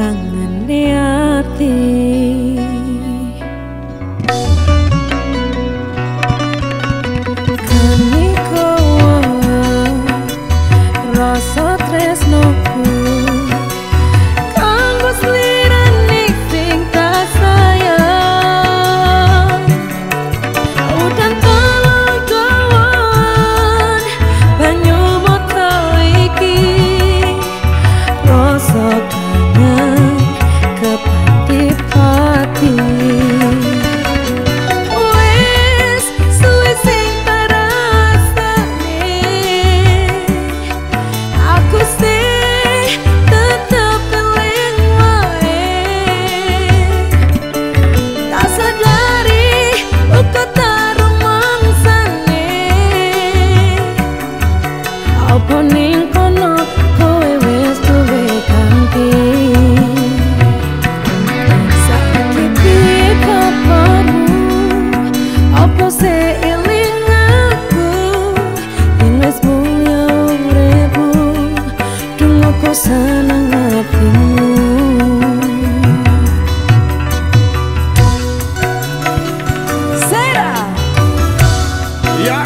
kangen niati ati hatimu Ya